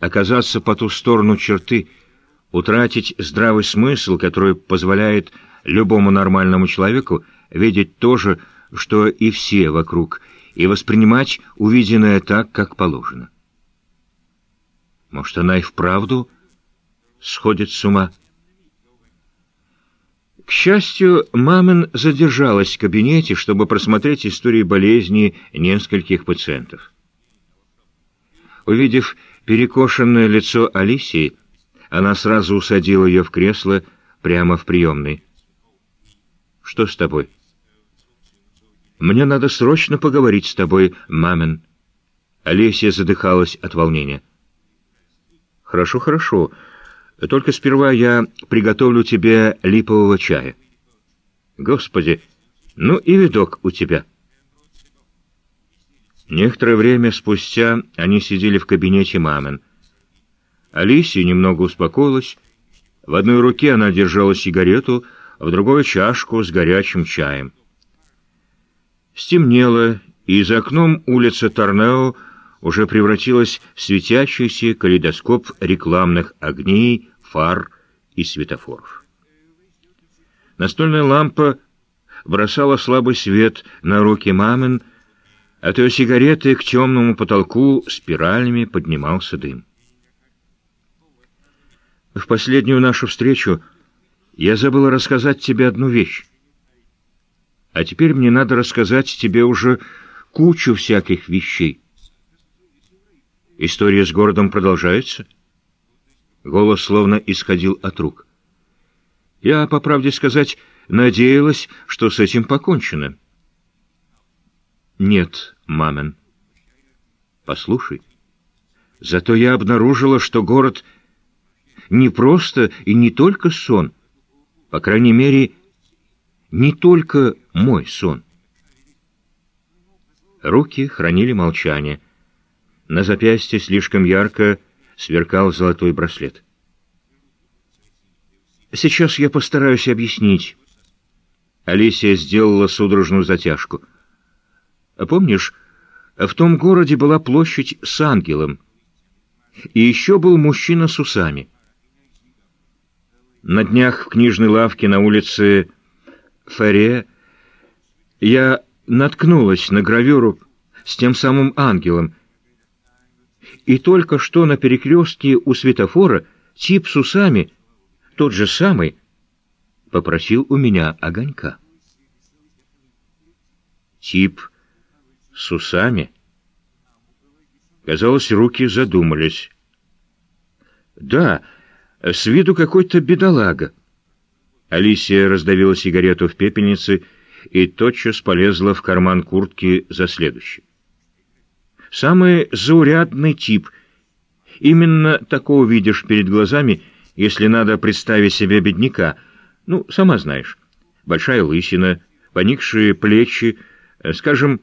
оказаться по ту сторону черты, утратить здравый смысл, который позволяет любому нормальному человеку видеть то же, что и все вокруг, и воспринимать увиденное так, как положено. Может, она и вправду сходит с ума? К счастью, Мамин задержалась в кабинете, чтобы просмотреть истории болезни нескольких пациентов. Увидев перекошенное лицо Алисии, она сразу усадила ее в кресло прямо в приемной. «Что с тобой?» «Мне надо срочно поговорить с тобой, мамин». Олеся задыхалась от волнения. «Хорошо, хорошо. Только сперва я приготовлю тебе липового чая». «Господи, ну и видок у тебя». Некоторое время спустя они сидели в кабинете мамин. Алисия немного успокоилась. В одной руке она держала сигарету, в другой — чашку с горячим чаем. Стемнело, и за окном улица Торнео уже превратилась в светящийся калейдоскоп рекламных огней, фар и светофоров. Настольная лампа бросала слабый свет на руки мамин, от ее сигареты к темному потолку спиралями поднимался дым. В последнюю нашу встречу я забыла рассказать тебе одну вещь. А теперь мне надо рассказать тебе уже кучу всяких вещей. История с городом продолжается? Голос словно исходил от рук. Я, по правде сказать, надеялась, что с этим покончено. Нет, мамин. Послушай. Зато я обнаружила, что город не просто и не только сон. По крайней мере, не только мой сон. Руки хранили молчание. На запястье слишком ярко сверкал золотой браслет. Сейчас я постараюсь объяснить. Алисия сделала судорожную затяжку. Помнишь, в том городе была площадь с ангелом, и еще был мужчина с усами — на днях в книжной лавке на улице Ферре я наткнулась на гравюру с тем самым ангелом. И только что на перекрестке у светофора тип с усами, тот же самый, попросил у меня огонька. Тип с усами? Казалось, руки задумались. Да, с виду какой-то бедолага. Алисия раздавила сигарету в пепельнице и тотчас полезла в карман куртки за следующий. Самый заурядный тип. Именно такого видишь перед глазами, если надо представить себе бедняка. Ну, сама знаешь. Большая лысина, поникшие плечи, э, скажем,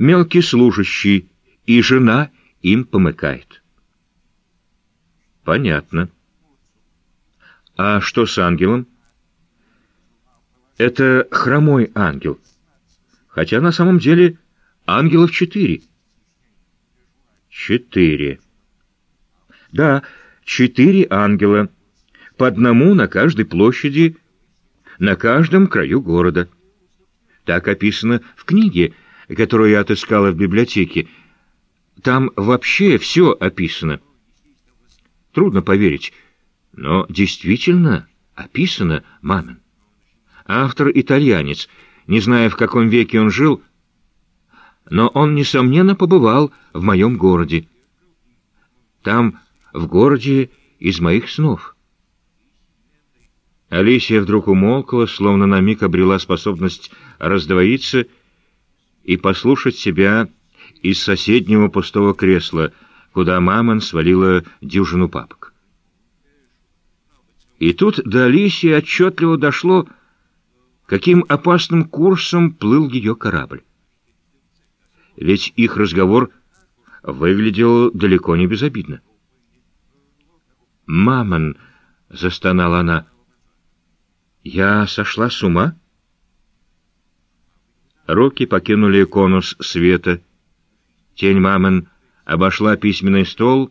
мелкий служащий, и жена им помыкает. Понятно. А что с ангелом? Это хромой ангел. Хотя на самом деле ангелов четыре. Четыре. Да, четыре ангела. По одному на каждой площади, на каждом краю города. Так описано в книге, которую я отыскала в библиотеке. Там вообще все описано. Трудно поверить, но действительно описано Мамин. Автор итальянец, не зная, в каком веке он жил, но он, несомненно, побывал в моем городе. Там, в городе, из моих снов. Алисия вдруг умолкла, словно на миг обрела способность раздвоиться и послушать себя из соседнего пустого кресла, куда мамон свалила дюжину папок. И тут до Алисии отчетливо дошло, каким опасным курсом плыл ее корабль. Ведь их разговор выглядел далеко не безобидно. «Мамон!» — застонала она. «Я сошла с ума?» Руки покинули конус света. Тень Мамон обошла письменный стол